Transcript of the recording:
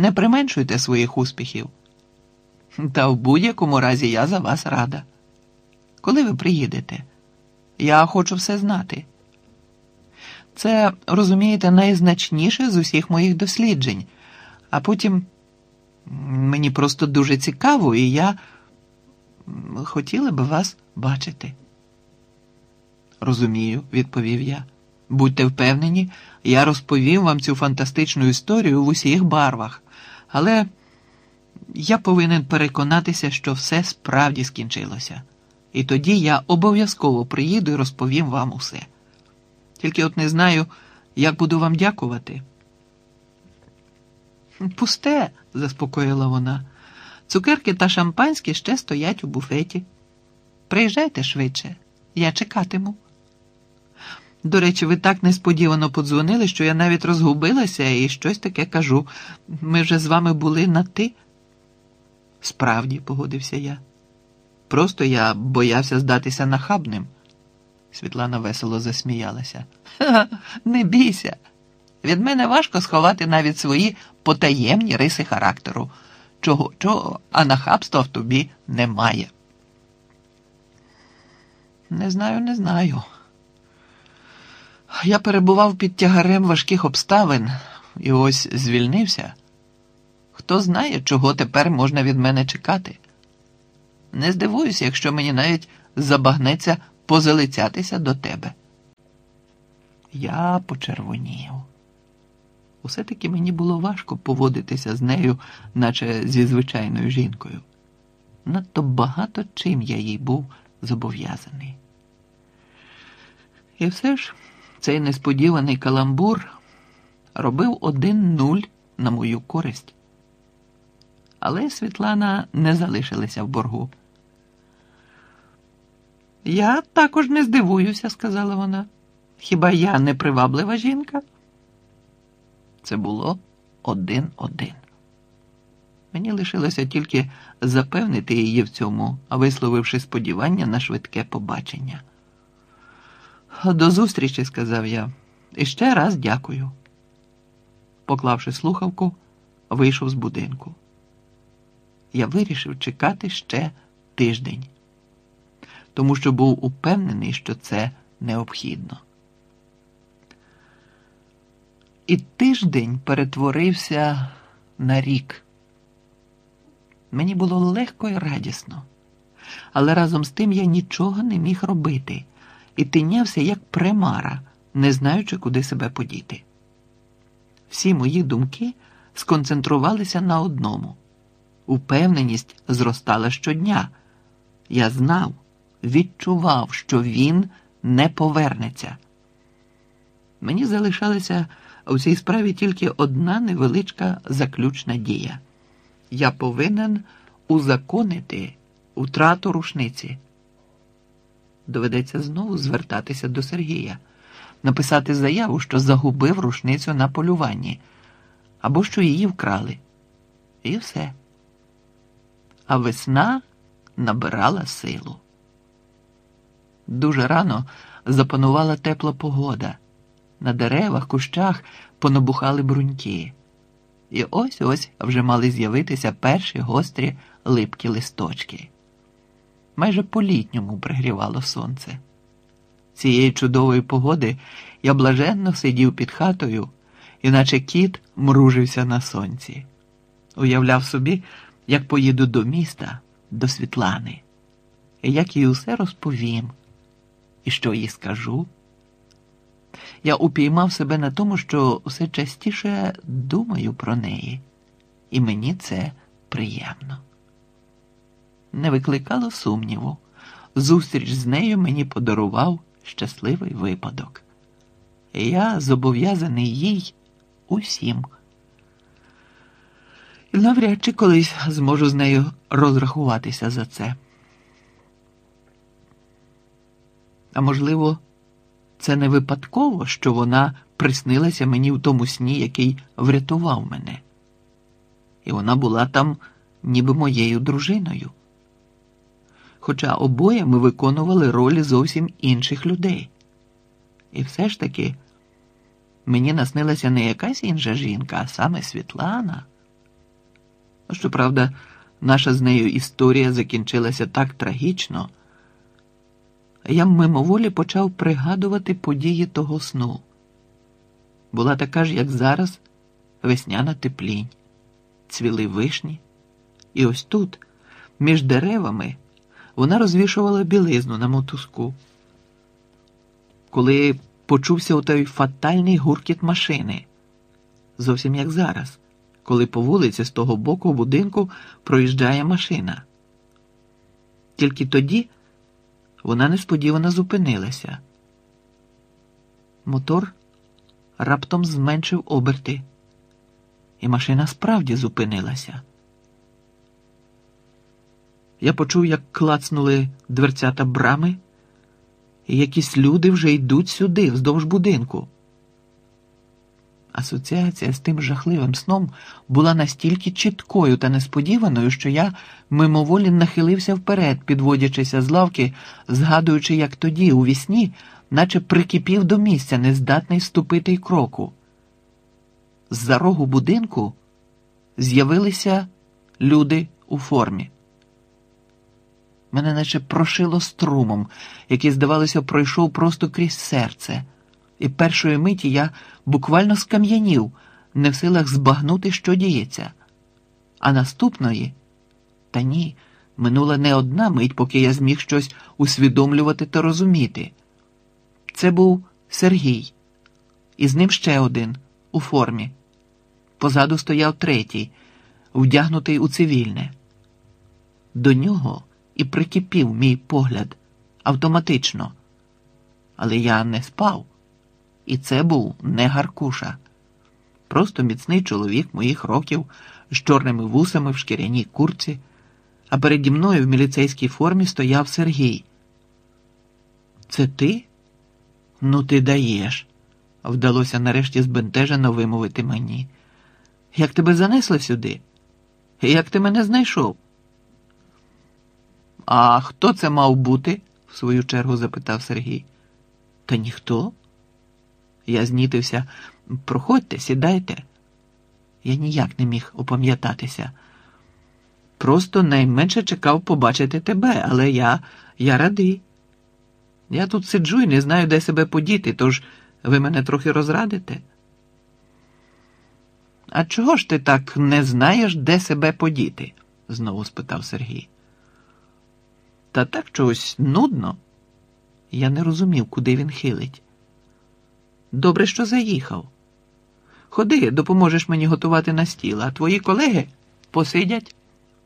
Не применшуйте своїх успіхів. Та в будь-якому разі я за вас рада. Коли ви приїдете? Я хочу все знати. Це, розумієте, найзначніше з усіх моїх досліджень, а потім мені просто дуже цікаво, і я хотіла би вас бачити. Розумію, відповів я. Будьте впевнені, я розповім вам цю фантастичну історію в усіх барвах, але я повинен переконатися, що все справді скінчилося. І тоді я обов'язково приїду і розповім вам усе. Тільки от не знаю, як буду вам дякувати. Пусте, заспокоїла вона. Цукерки та шампанське ще стоять у буфеті. Приїжджайте швидше, я чекатиму. До речі, ви так несподівано подзвонили, що я навіть розгубилася і щось таке кажу. Ми вже з вами були на ти. Справді, погодився я. Просто я боявся здатися нахабним. Світлана весело засміялася. Ха, не бійся. Від мене важко сховати навіть свої потаємні риси характеру. Чого, чого, а нахабства в тобі немає. Не знаю, не знаю. Я перебував під тягарем важких обставин і ось звільнився. Хто знає, чого тепер можна від мене чекати. Не здивуюся, якщо мені навіть забагнеться позалицятися до тебе. Я почервонів. Усе таки мені було важко поводитися з нею, наче зі звичайною жінкою. Надто багато чим я їй був зобов'язаний. І все ж цей несподіваний каламбур робив один нуль на мою користь. Але Світлана не залишилася в боргу. Я також не здивуюся, сказала вона. Хіба я не приваблива жінка? Це було один-один. Мені лишилося тільки запевнити її в цьому, висловивши сподівання на швидке побачення. До зустрічі, сказав я, і ще раз дякую. Поклавши слухавку, вийшов з будинку. Я вирішив чекати ще тиждень, тому що був упевнений, що це необхідно. І тиждень перетворився на рік. Мені було легко і радісно, але разом з тим я нічого не міг робити і тинявся як примара, не знаючи, куди себе подіти. Всі мої думки сконцентрувалися на одному. Упевненість зростала щодня. Я знав, відчував, що він не повернеться. Мені залишалася у цій справі тільки одна невеличка заключна дія. Я повинен узаконити утрату рушниці. Доведеться знову звертатися до Сергія, написати заяву, що загубив рушницю на полюванні, або що її вкрали. І все. А весна набирала силу. Дуже рано запанувала тепла погода. На деревах, кущах понабухали бруньки. І ось ось вже мали з'явитися перші гострі липкі листочки. Майже по літньому пригрівало сонце. Цієї чудової погоди я блаженно сидів під хатою, іначе кіт мружився на сонці. Уявляв собі, як поїду до міста, до Світлани, і як їй усе розповім, і що їй скажу. Я упіймав себе на тому, що все частіше думаю про неї, і мені це приємно. Не викликало сумніву. Зустріч з нею мені подарував щасливий випадок. Я зобов'язаний їй усім. І навряд чи колись зможу з нею розрахуватися за це. А можливо, це не випадково, що вона приснилася мені в тому сні, який врятував мене. І вона була там ніби моєю дружиною. Хоча обоє ми виконували ролі зовсім інших людей. І все ж таки мені наснилася не якась інша жінка, а саме Світлана. Щоправда, наша з нею історія закінчилася так трагічно. Я мимоволі почав пригадувати події того сну. Була така ж, як зараз, весняна теплінь, цвіли вишні, і ось тут, між деревами, вона розвішувала білизну на мотузку. Коли почувся отой фатальний гуркіт машини, зовсім як зараз, коли по вулиці з того боку будинку проїжджає машина. Тільки тоді вона несподівано зупинилася. Мотор раптом зменшив оберти, і машина справді зупинилася. Я почув, як клацнули дверцята брами, і якісь люди вже йдуть сюди, вздовж будинку. Асоціація з тим жахливим сном була настільки чіткою та несподіваною, що я мимоволі нахилився вперед, підводячися з лавки, згадуючи, як тоді, у вісні, наче прикипів до місця, нездатний ступити й кроку. З-за рогу будинку з'явилися люди у формі. Мене наче прошило струмом, який, здавалося, пройшов просто крізь серце, і першої миті я буквально скам'янів, не в силах збагнути, що діється. А наступної, та ні, минула не одна мить, поки я зміг щось усвідомлювати та розуміти. Це був Сергій, і з ним ще один у формі. Позаду стояв третій, вдягнутий у цивільне. До нього і прикипів мій погляд автоматично. Але я не спав, і це був не Гаркуша, просто міцний чоловік моїх років з чорними вусами в шкіряній курці, а переді мною в міліцейській формі стояв Сергій. Це ти? Ну, ти даєш, вдалося нарешті збентежено вимовити мені. Як тебе занесли сюди? Як ти мене знайшов? А хто це мав бути? в свою чергу запитав Сергій. Та ніхто? Я знітився. Проходьте, сідайте. Я ніяк не міг опам'ятатися. Просто найменше чекав побачити тебе, але я я радий. Я тут сиджу і не знаю, де себе подіти, тож ви мене трохи розрадите. А чого ж ти так не знаєш, де себе подіти? знову спитав Сергій. Та так чогось нудно. Я не розумів, куди він хилить. Добре, що заїхав. Ходи, допоможеш мені готувати на стіл, а твої колеги посидять.